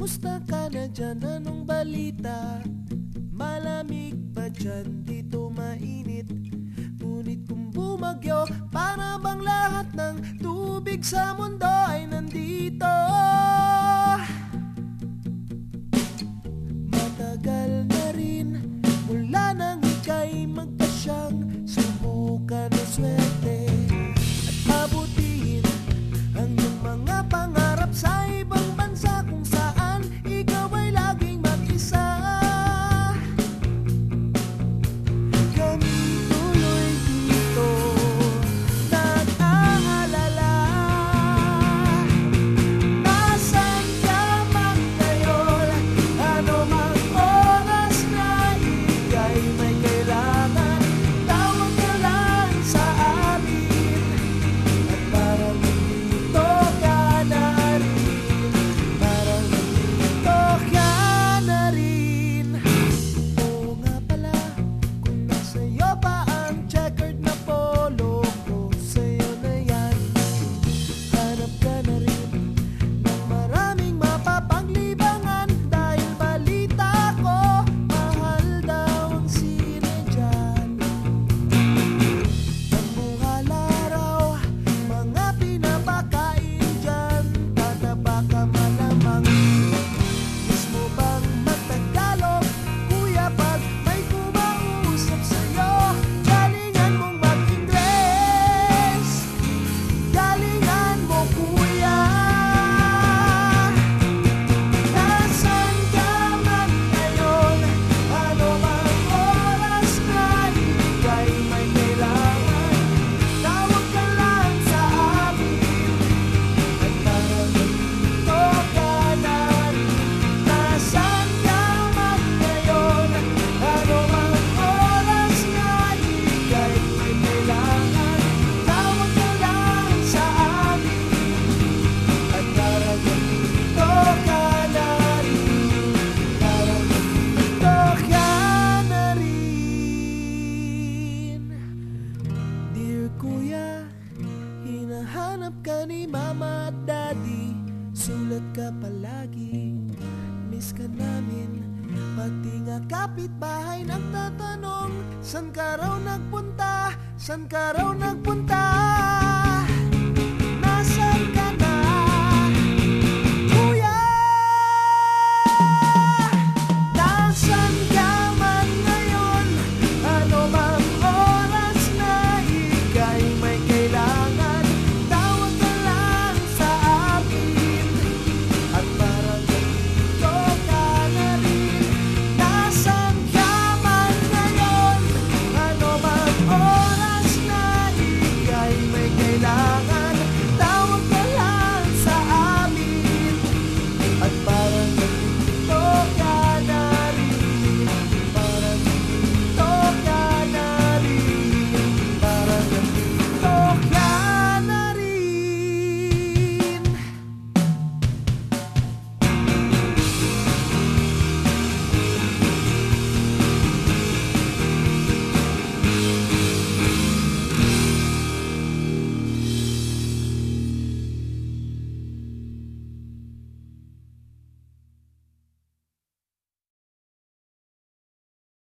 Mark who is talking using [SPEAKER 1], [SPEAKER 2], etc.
[SPEAKER 1] Kamusta ka na dyan? Anong balita? Malamig ba dyan? Dito mainit Ngunit kung bumagyo Para bang lahat ng tubig sa mundo Hinahanap ka ni mama at daddy Sulat ka palagi Miss ka namin Pati nga kapitbahay nagtatanong San ka raw nagpunta? San ka raw nagpunta?